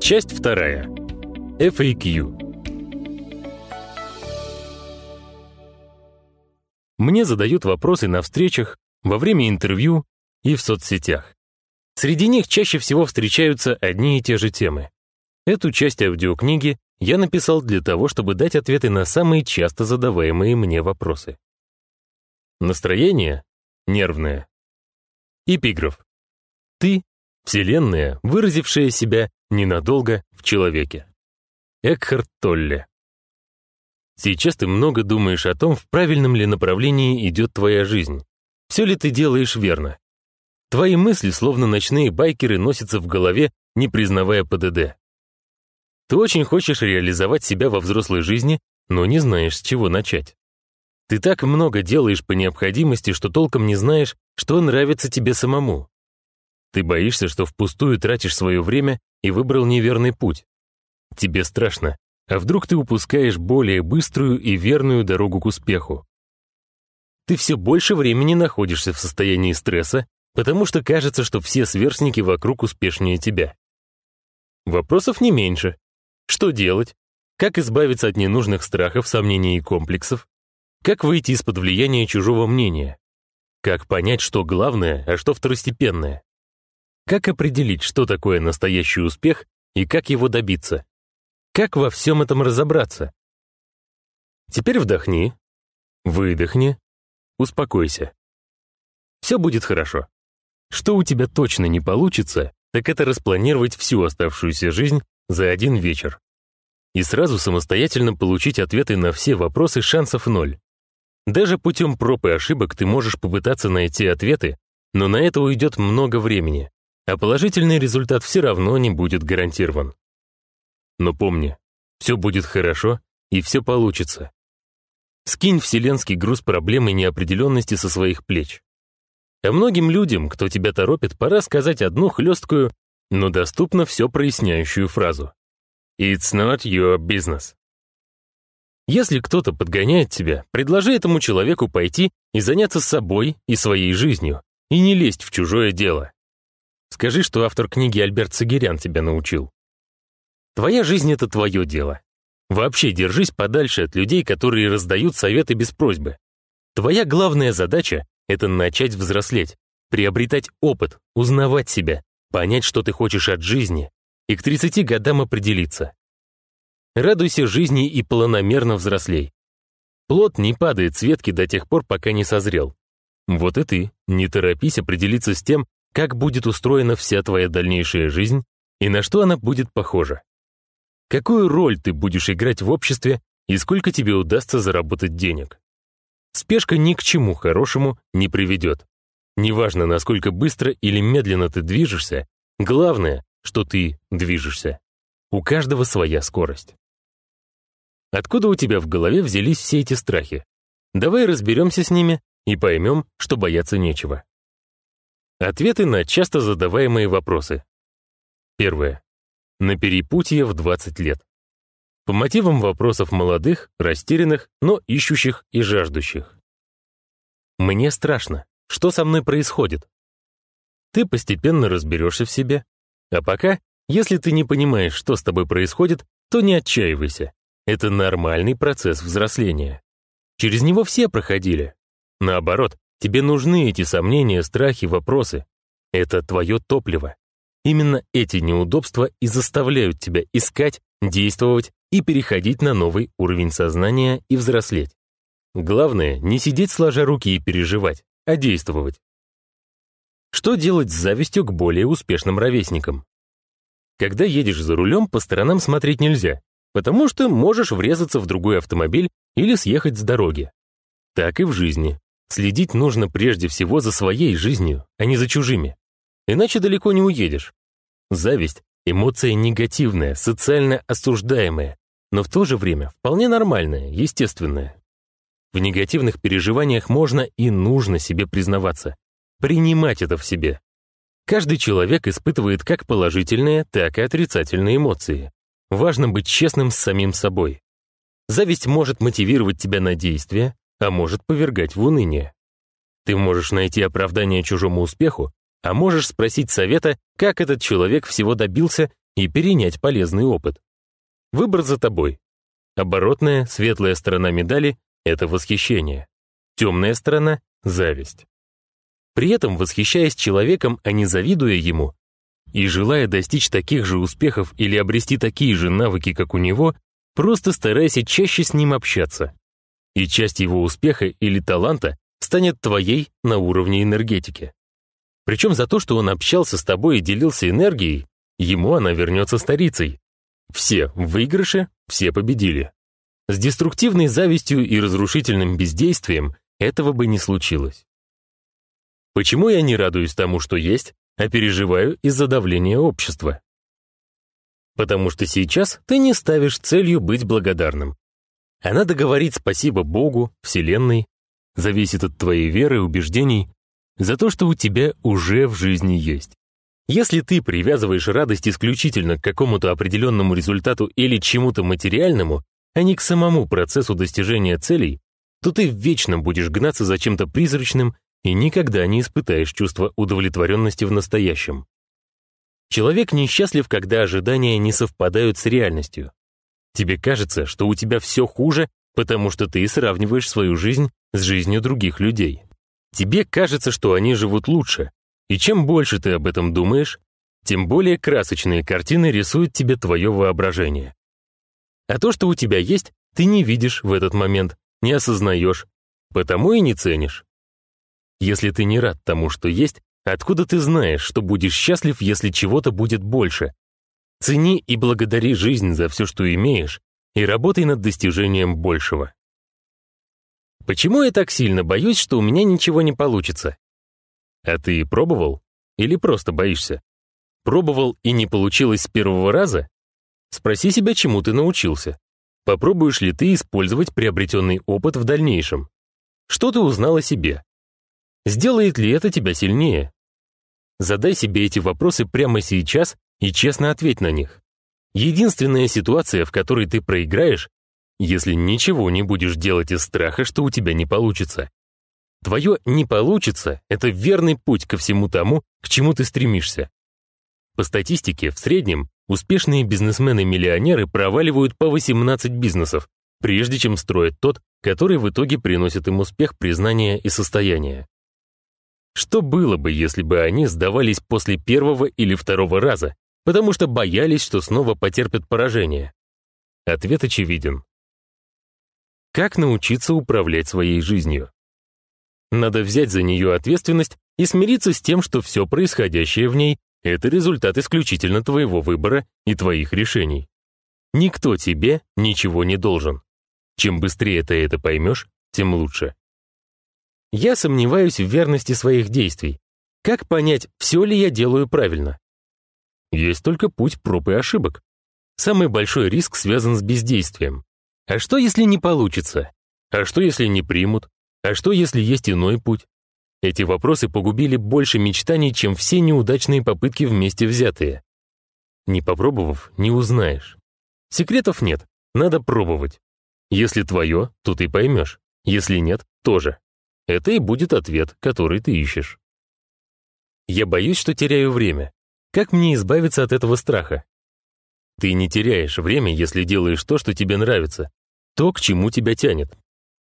Часть вторая. FAQ. Мне задают вопросы на встречах, во время интервью и в соцсетях. Среди них чаще всего встречаются одни и те же темы. Эту часть аудиокниги я написал для того, чтобы дать ответы на самые часто задаваемые мне вопросы. Настроение нервное. Эпиграф. Ты — Вселенная, выразившая себя ненадолго в человеке. Экхарт Толле. Сейчас ты много думаешь о том, в правильном ли направлении идет твоя жизнь. Все ли ты делаешь верно? Твои мысли, словно ночные байкеры, носятся в голове, не признавая ПДД. Ты очень хочешь реализовать себя во взрослой жизни, но не знаешь, с чего начать. Ты так много делаешь по необходимости, что толком не знаешь, что нравится тебе самому. Ты боишься, что впустую тратишь свое время и выбрал неверный путь. Тебе страшно, а вдруг ты упускаешь более быструю и верную дорогу к успеху. Ты все больше времени находишься в состоянии стресса, потому что кажется, что все сверстники вокруг успешнее тебя. Вопросов не меньше. Что делать? Как избавиться от ненужных страхов, сомнений и комплексов? Как выйти из-под влияния чужого мнения? Как понять, что главное, а что второстепенное? Как определить, что такое настоящий успех и как его добиться? Как во всем этом разобраться? Теперь вдохни, выдохни, успокойся. Все будет хорошо. Что у тебя точно не получится, так это распланировать всю оставшуюся жизнь за один вечер. И сразу самостоятельно получить ответы на все вопросы шансов ноль. Даже путем проб и ошибок ты можешь попытаться найти ответы, но на это уйдет много времени, а положительный результат все равно не будет гарантирован. Но помни, все будет хорошо и все получится. Скинь вселенский груз проблем и неопределенности со своих плеч. А многим людям, кто тебя торопит, пора сказать одну хлесткую, но доступно все проясняющую фразу. «It's not your business». Если кто-то подгоняет тебя, предложи этому человеку пойти и заняться собой и своей жизнью, и не лезть в чужое дело. Скажи, что автор книги Альберт Сагирян тебя научил. Твоя жизнь — это твое дело. Вообще держись подальше от людей, которые раздают советы без просьбы. Твоя главная задача — это начать взрослеть, приобретать опыт, узнавать себя, понять, что ты хочешь от жизни, и к 30 годам определиться. Радуйся жизни и планомерно взрослей. Плод не падает с ветки до тех пор, пока не созрел. Вот и ты, не торопись определиться с тем, как будет устроена вся твоя дальнейшая жизнь и на что она будет похожа. Какую роль ты будешь играть в обществе и сколько тебе удастся заработать денег. Спешка ни к чему хорошему не приведет. Неважно, насколько быстро или медленно ты движешься, главное, что ты движешься. У каждого своя скорость. Откуда у тебя в голове взялись все эти страхи? Давай разберемся с ними и поймем, что бояться нечего. Ответы на часто задаваемые вопросы. Первое. На перепутье в 20 лет. По мотивам вопросов молодых, растерянных, но ищущих и жаждущих. Мне страшно. Что со мной происходит? Ты постепенно разберешься в себе. А пока, если ты не понимаешь, что с тобой происходит, то не отчаивайся. Это нормальный процесс взросления. Через него все проходили. Наоборот, тебе нужны эти сомнения, страхи, вопросы. Это твое топливо. Именно эти неудобства и заставляют тебя искать, действовать и переходить на новый уровень сознания и взрослеть. Главное, не сидеть сложа руки и переживать, а действовать. Что делать с завистью к более успешным ровесникам? Когда едешь за рулем, по сторонам смотреть нельзя, потому что можешь врезаться в другой автомобиль или съехать с дороги. Так и в жизни. Следить нужно прежде всего за своей жизнью, а не за чужими. Иначе далеко не уедешь. Зависть — эмоция негативная, социально осуждаемая, но в то же время вполне нормальная, естественная. В негативных переживаниях можно и нужно себе признаваться, принимать это в себе. Каждый человек испытывает как положительные, так и отрицательные эмоции. Важно быть честным с самим собой. Зависть может мотивировать тебя на действия, а может повергать в уныние. Ты можешь найти оправдание чужому успеху, а можешь спросить совета, как этот человек всего добился и перенять полезный опыт. Выбор за тобой. Оборотная, светлая сторона медали — это восхищение. Темная сторона — зависть. При этом, восхищаясь человеком, а не завидуя ему, и желая достичь таких же успехов или обрести такие же навыки, как у него, просто старайся чаще с ним общаться. И часть его успеха или таланта станет твоей на уровне энергетики. Причем за то, что он общался с тобой и делился энергией, ему она вернется старицей. Все в выигрыше, все победили. С деструктивной завистью и разрушительным бездействием этого бы не случилось. Почему я не радуюсь тому, что есть, а переживаю из-за давления общества? Потому что сейчас ты не ставишь целью быть благодарным. А надо говорить спасибо Богу, Вселенной, зависит от твоей веры и убеждений, за то, что у тебя уже в жизни есть. Если ты привязываешь радость исключительно к какому-то определенному результату или чему-то материальному, а не к самому процессу достижения целей, то ты вечно будешь гнаться за чем-то призрачным и никогда не испытаешь чувство удовлетворенности в настоящем. Человек несчастлив, когда ожидания не совпадают с реальностью. Тебе кажется, что у тебя все хуже, потому что ты сравниваешь свою жизнь с жизнью других людей. Тебе кажется, что они живут лучше, и чем больше ты об этом думаешь, тем более красочные картины рисует тебе твое воображение. А то, что у тебя есть, ты не видишь в этот момент, не осознаешь, потому и не ценишь. Если ты не рад тому, что есть, откуда ты знаешь, что будешь счастлив, если чего-то будет больше? Цени и благодари жизнь за все, что имеешь, и работай над достижением большего. Почему я так сильно боюсь, что у меня ничего не получится? А ты пробовал? Или просто боишься? Пробовал и не получилось с первого раза? Спроси себя, чему ты научился. Попробуешь ли ты использовать приобретенный опыт в дальнейшем? Что ты узнал о себе? Сделает ли это тебя сильнее? Задай себе эти вопросы прямо сейчас и честно ответь на них. Единственная ситуация, в которой ты проиграешь, если ничего не будешь делать из страха, что у тебя не получится. Твое «не получится» — это верный путь ко всему тому, к чему ты стремишься. По статистике, в среднем успешные бизнесмены-миллионеры проваливают по 18 бизнесов, прежде чем строят тот, который в итоге приносит им успех, признание и состояние. Что было бы, если бы они сдавались после первого или второго раза, потому что боялись, что снова потерпят поражение? Ответ очевиден. Как научиться управлять своей жизнью? Надо взять за нее ответственность и смириться с тем, что все происходящее в ней — это результат исключительно твоего выбора и твоих решений. Никто тебе ничего не должен. Чем быстрее ты это поймешь, тем лучше. Я сомневаюсь в верности своих действий. Как понять, все ли я делаю правильно? Есть только путь проб и ошибок. Самый большой риск связан с бездействием. А что, если не получится? А что, если не примут? А что, если есть иной путь? Эти вопросы погубили больше мечтаний, чем все неудачные попытки вместе взятые. Не попробовав, не узнаешь. Секретов нет, надо пробовать. Если твое, то ты поймешь. Если нет, тоже. Это и будет ответ, который ты ищешь. Я боюсь, что теряю время. Как мне избавиться от этого страха? Ты не теряешь время, если делаешь то, что тебе нравится, то, к чему тебя тянет.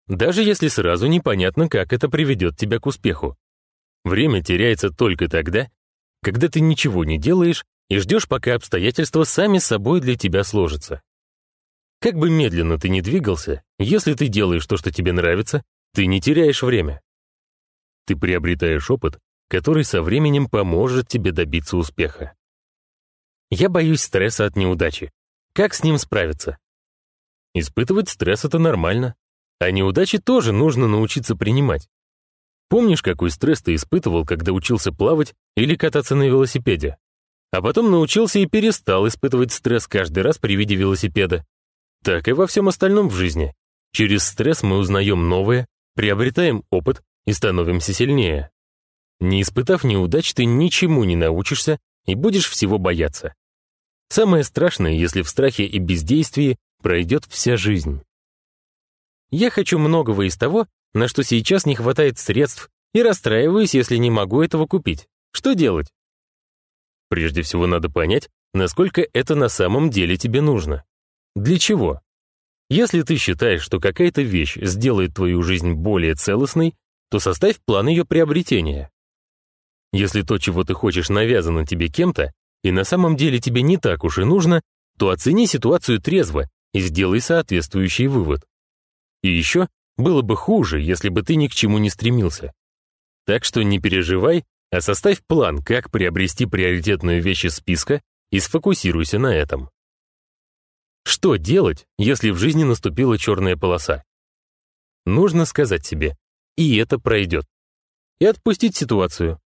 Даже если сразу непонятно, как это приведет тебя к успеху. Время теряется только тогда, когда ты ничего не делаешь и ждешь, пока обстоятельства сами собой для тебя сложатся. Как бы медленно ты ни двигался, если ты делаешь то, что тебе нравится, ты не теряешь время. Ты приобретаешь опыт, который со временем поможет тебе добиться успеха. Я боюсь стресса от неудачи. Как с ним справиться? Испытывать стресс — это нормально. А неудачи тоже нужно научиться принимать. Помнишь, какой стресс ты испытывал, когда учился плавать или кататься на велосипеде? А потом научился и перестал испытывать стресс каждый раз при виде велосипеда. Так и во всем остальном в жизни. Через стресс мы узнаем новое, приобретаем опыт и становимся сильнее. Не испытав неудач, ты ничему не научишься и будешь всего бояться. Самое страшное, если в страхе и бездействии пройдет вся жизнь. Я хочу многого из того, на что сейчас не хватает средств, и расстраиваюсь, если не могу этого купить. Что делать? Прежде всего надо понять, насколько это на самом деле тебе нужно. Для чего? Если ты считаешь, что какая-то вещь сделает твою жизнь более целостной, то составь план ее приобретения. Если то, чего ты хочешь, навязано тебе кем-то, и на самом деле тебе не так уж и нужно, то оцени ситуацию трезво и сделай соответствующий вывод. И еще было бы хуже, если бы ты ни к чему не стремился. Так что не переживай, а составь план, как приобрести приоритетную вещь из списка и сфокусируйся на этом. Что делать, если в жизни наступила черная полоса? Нужно сказать себе «и это пройдет» и отпустить ситуацию.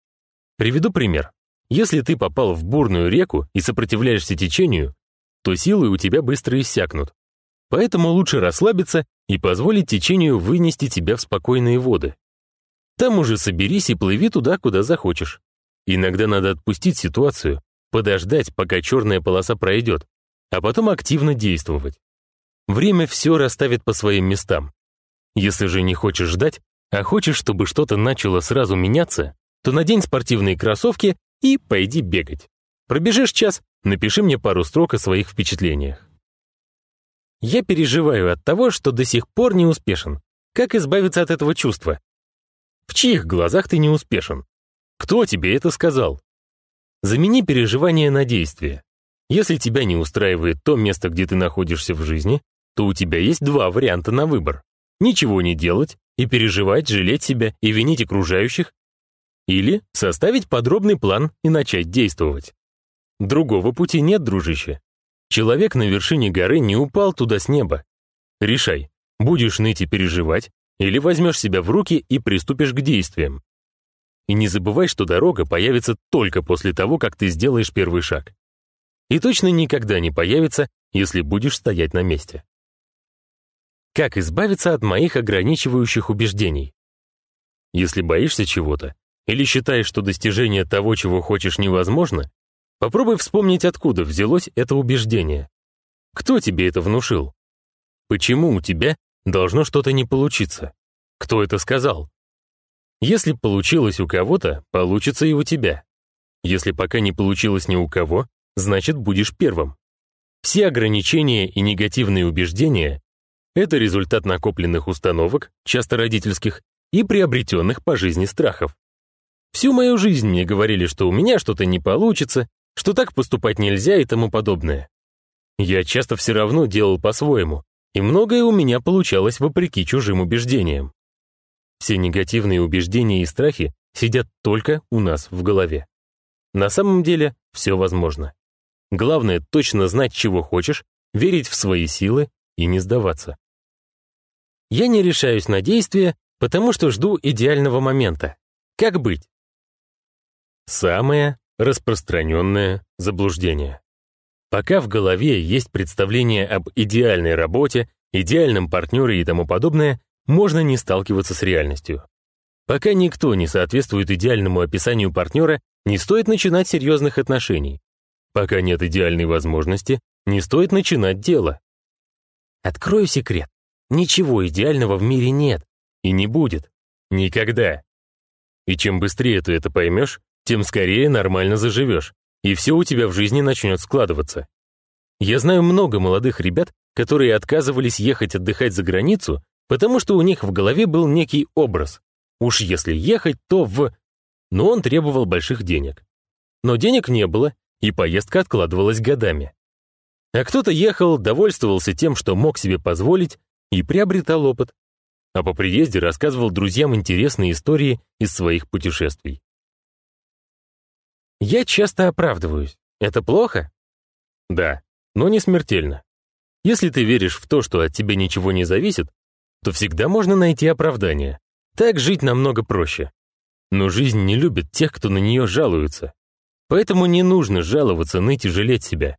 Приведу пример. Если ты попал в бурную реку и сопротивляешься течению, то силы у тебя быстро иссякнут. Поэтому лучше расслабиться и позволить течению вынести тебя в спокойные воды. Там уже соберись и плыви туда, куда захочешь. Иногда надо отпустить ситуацию, подождать, пока черная полоса пройдет, а потом активно действовать. Время все расставит по своим местам. Если же не хочешь ждать, а хочешь, чтобы что-то начало сразу меняться, то надень спортивные кроссовки и пойди бегать. Пробежишь час, напиши мне пару строк о своих впечатлениях. Я переживаю от того, что до сих пор не успешен. Как избавиться от этого чувства? В чьих глазах ты не успешен? Кто тебе это сказал? Замени переживание на действие. Если тебя не устраивает то место, где ты находишься в жизни, то у тебя есть два варианта на выбор. Ничего не делать и переживать, жалеть себя и винить окружающих, или составить подробный план и начать действовать. Другого пути нет, дружище. Человек на вершине горы не упал туда с неба. Решай, будешь ныть и переживать, или возьмешь себя в руки и приступишь к действиям. И не забывай, что дорога появится только после того, как ты сделаешь первый шаг. И точно никогда не появится, если будешь стоять на месте. Как избавиться от моих ограничивающих убеждений? Если боишься чего-то или считаешь, что достижение того, чего хочешь, невозможно, Попробуй вспомнить, откуда взялось это убеждение. Кто тебе это внушил? Почему у тебя должно что-то не получиться? Кто это сказал? Если получилось у кого-то, получится и у тебя. Если пока не получилось ни у кого, значит будешь первым. Все ограничения и негативные убеждения — это результат накопленных установок, часто родительских, и приобретенных по жизни страхов. Всю мою жизнь мне говорили, что у меня что-то не получится, что так поступать нельзя и тому подобное. Я часто все равно делал по-своему, и многое у меня получалось вопреки чужим убеждениям. Все негативные убеждения и страхи сидят только у нас в голове. На самом деле все возможно. Главное точно знать, чего хочешь, верить в свои силы и не сдаваться. Я не решаюсь на действия, потому что жду идеального момента. Как быть? Самое Распространенное заблуждение. Пока в голове есть представление об идеальной работе, идеальном партнере и тому подобное, можно не сталкиваться с реальностью. Пока никто не соответствует идеальному описанию партнера, не стоит начинать серьезных отношений. Пока нет идеальной возможности, не стоит начинать дело. Открою секрет. Ничего идеального в мире нет. И не будет. Никогда. И чем быстрее ты это поймешь, тем скорее нормально заживешь, и все у тебя в жизни начнет складываться. Я знаю много молодых ребят, которые отказывались ехать отдыхать за границу, потому что у них в голове был некий образ. Уж если ехать, то в... Но он требовал больших денег. Но денег не было, и поездка откладывалась годами. А кто-то ехал, довольствовался тем, что мог себе позволить, и приобретал опыт. А по приезде рассказывал друзьям интересные истории из своих путешествий. Я часто оправдываюсь. Это плохо? Да, но не смертельно. Если ты веришь в то, что от тебя ничего не зависит, то всегда можно найти оправдание. Так жить намного проще. Но жизнь не любит тех, кто на нее жалуется. Поэтому не нужно жаловаться, ныть и жалеть себя.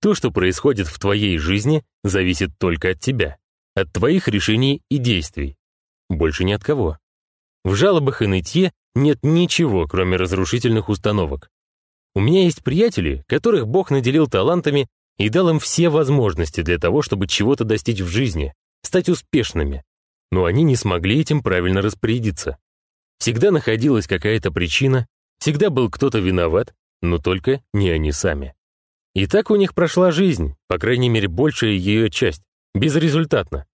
То, что происходит в твоей жизни, зависит только от тебя, от твоих решений и действий. Больше ни от кого. В жалобах и нытье нет ничего, кроме разрушительных установок. У меня есть приятели, которых Бог наделил талантами и дал им все возможности для того, чтобы чего-то достичь в жизни, стать успешными. Но они не смогли этим правильно распорядиться. Всегда находилась какая-то причина, всегда был кто-то виноват, но только не они сами. И так у них прошла жизнь, по крайней мере, большая ее часть, безрезультатно.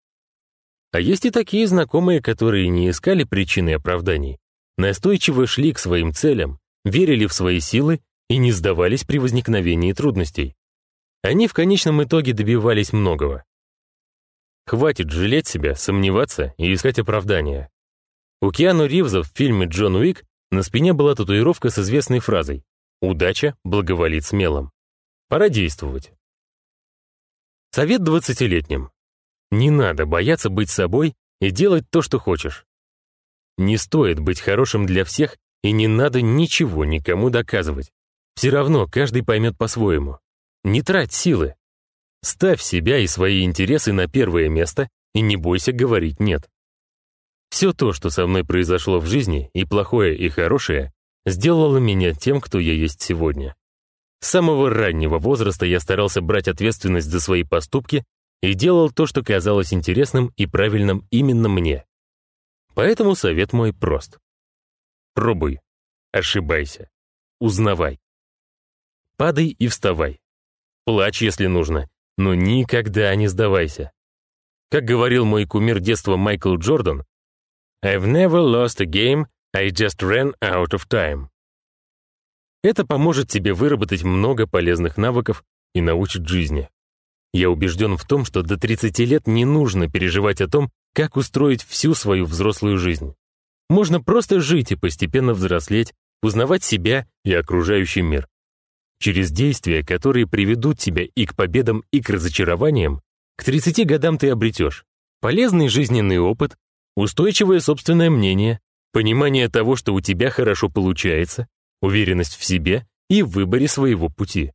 А есть и такие знакомые, которые не искали причины оправданий, настойчиво шли к своим целям, верили в свои силы и не сдавались при возникновении трудностей. Они в конечном итоге добивались многого. Хватит жалеть себя, сомневаться и искать оправдания. У Киану Ривза в фильме «Джон Уик» на спине была татуировка с известной фразой «Удача благоволит смелым». Пора действовать. Совет двадцатилетним. Не надо бояться быть собой и делать то, что хочешь. Не стоит быть хорошим для всех и не надо ничего никому доказывать. Все равно каждый поймет по-своему. Не трать силы. Ставь себя и свои интересы на первое место и не бойся говорить «нет». Все то, что со мной произошло в жизни, и плохое, и хорошее, сделало меня тем, кто я есть сегодня. С самого раннего возраста я старался брать ответственность за свои поступки и делал то, что казалось интересным и правильным именно мне. Поэтому совет мой прост. Пробуй, ошибайся, узнавай. Падай и вставай. Плачь, если нужно, но никогда не сдавайся. Как говорил мой кумир детства Майкл Джордан, «I've never lost a game, I just ran out of time». Это поможет тебе выработать много полезных навыков и научит жизни. Я убежден в том, что до 30 лет не нужно переживать о том, как устроить всю свою взрослую жизнь. Можно просто жить и постепенно взрослеть, узнавать себя и окружающий мир. Через действия, которые приведут тебя и к победам, и к разочарованиям, к 30 годам ты обретешь полезный жизненный опыт, устойчивое собственное мнение, понимание того, что у тебя хорошо получается, уверенность в себе и в выборе своего пути.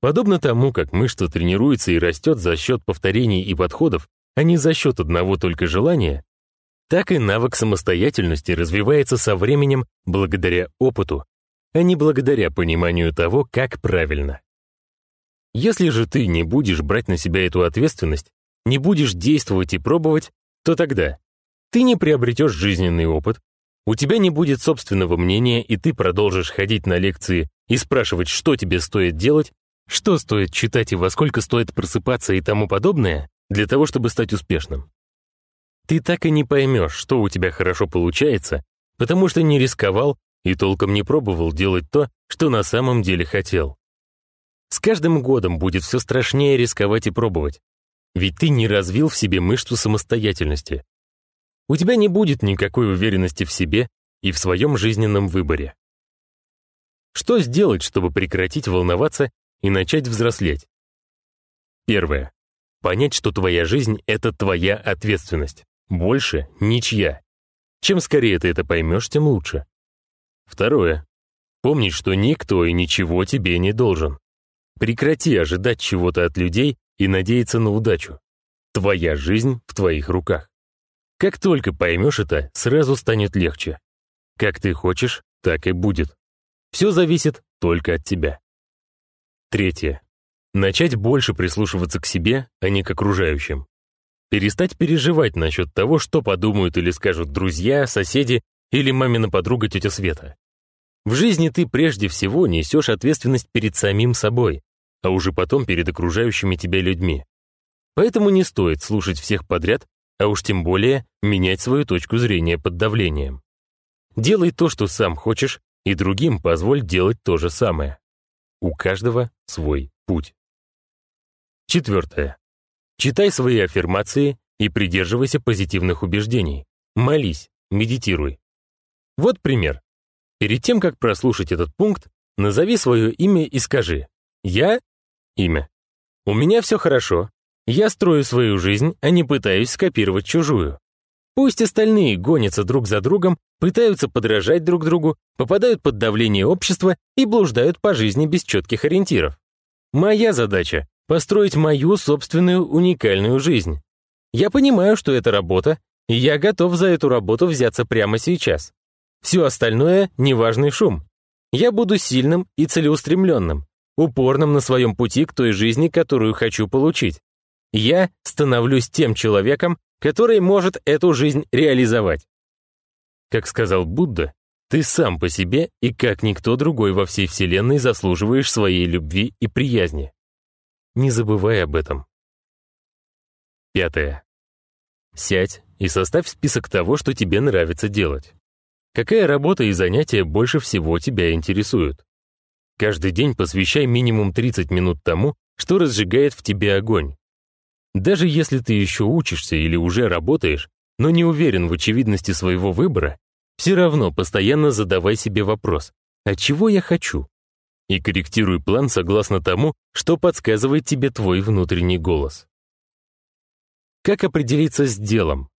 Подобно тому, как мышца тренируется и растет за счет повторений и подходов, а не за счет одного только желания, так и навык самостоятельности развивается со временем благодаря опыту, а не благодаря пониманию того, как правильно. Если же ты не будешь брать на себя эту ответственность, не будешь действовать и пробовать, то тогда ты не приобретешь жизненный опыт, у тебя не будет собственного мнения, и ты продолжишь ходить на лекции и спрашивать, что тебе стоит делать, что стоит читать и во сколько стоит просыпаться и тому подобное, для того, чтобы стать успешным. Ты так и не поймешь, что у тебя хорошо получается, потому что не рисковал и толком не пробовал делать то, что на самом деле хотел. С каждым годом будет все страшнее рисковать и пробовать, ведь ты не развил в себе мышцу самостоятельности. У тебя не будет никакой уверенности в себе и в своем жизненном выборе. Что сделать, чтобы прекратить волноваться и начать взрослеть? Первое. Понять, что твоя жизнь — это твоя ответственность. Больше ничья. Чем скорее ты это поймешь, тем лучше. Второе. Помни, что никто и ничего тебе не должен. Прекрати ожидать чего-то от людей и надеяться на удачу. Твоя жизнь в твоих руках. Как только поймешь это, сразу станет легче. Как ты хочешь, так и будет. Все зависит только от тебя. Третье. Начать больше прислушиваться к себе, а не к окружающим. Перестать переживать насчет того, что подумают или скажут друзья, соседи или мамина подруга тетя Света. В жизни ты прежде всего несешь ответственность перед самим собой, а уже потом перед окружающими тебя людьми. Поэтому не стоит слушать всех подряд, а уж тем более менять свою точку зрения под давлением. Делай то, что сам хочешь, и другим позволь делать то же самое. У каждого свой путь. Четвертое. Читай свои аффирмации и придерживайся позитивных убеждений. Молись, медитируй. Вот пример. Перед тем, как прослушать этот пункт, назови свое имя и скажи «Я» — имя. «У меня все хорошо. Я строю свою жизнь, а не пытаюсь скопировать чужую». Пусть остальные гонятся друг за другом, пытаются подражать друг другу, попадают под давление общества и блуждают по жизни без четких ориентиров. Моя задача — построить мою собственную уникальную жизнь. Я понимаю, что это работа, и я готов за эту работу взяться прямо сейчас. Все остальное — неважный шум. Я буду сильным и целеустремленным, упорным на своем пути к той жизни, которую хочу получить. Я становлюсь тем человеком, который может эту жизнь реализовать. Как сказал Будда, Ты сам по себе и как никто другой во всей Вселенной заслуживаешь своей любви и приязни. Не забывай об этом. Пятое. Сядь и составь список того, что тебе нравится делать. Какая работа и занятия больше всего тебя интересуют? Каждый день посвящай минимум 30 минут тому, что разжигает в тебе огонь. Даже если ты еще учишься или уже работаешь, но не уверен в очевидности своего выбора, все равно постоянно задавай себе вопрос «А чего я хочу?» и корректируй план согласно тому, что подсказывает тебе твой внутренний голос. Как определиться с делом?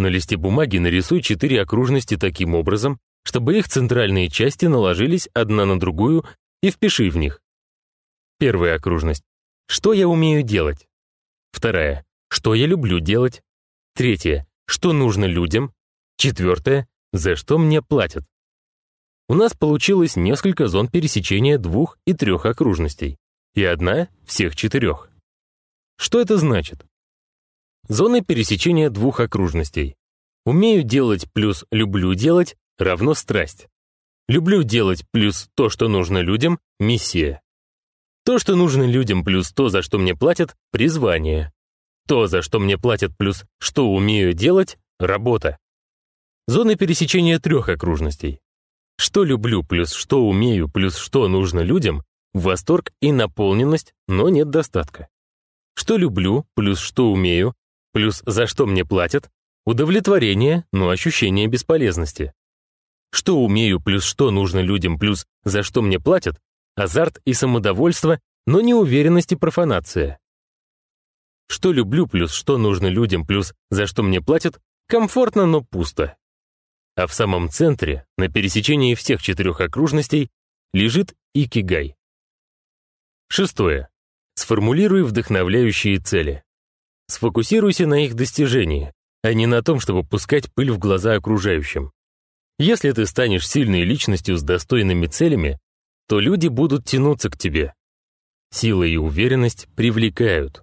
На листе бумаги нарисуй четыре окружности таким образом, чтобы их центральные части наложились одна на другую и впиши в них. Первая окружность. Что я умею делать? Вторая. Что я люблю делать? Третья. Что нужно людям? Четвертое. За что мне платят? У нас получилось несколько зон пересечения двух и трех окружностей, и одна всех четырех. Что это значит? Зоны пересечения двух окружностей. Умею делать плюс люблю делать равно страсть. Люблю делать плюс то, что нужно людям – миссия. То, что нужно людям плюс то, за что мне платят – призвание. То, за что мне платят плюс что умею делать – работа. Зоны пересечения трех окружностей. Что люблю плюс что умею плюс что нужно людям – восторг и наполненность, но нет достатка. Что люблю плюс что умею Плюс за что мне платят? Удовлетворение, но ощущение бесполезности. Что умею, плюс что нужно людям, плюс за что мне платят? Азарт и самодовольство, но неуверенность и профанация. Что люблю, плюс что нужно людям, плюс за что мне платят? Комфортно, но пусто. А в самом центре, на пересечении всех четырех окружностей, лежит икигай. Шестое. Сформулируй вдохновляющие цели. Сфокусируйся на их достижении, а не на том, чтобы пускать пыль в глаза окружающим. Если ты станешь сильной личностью с достойными целями, то люди будут тянуться к тебе. Сила и уверенность привлекают.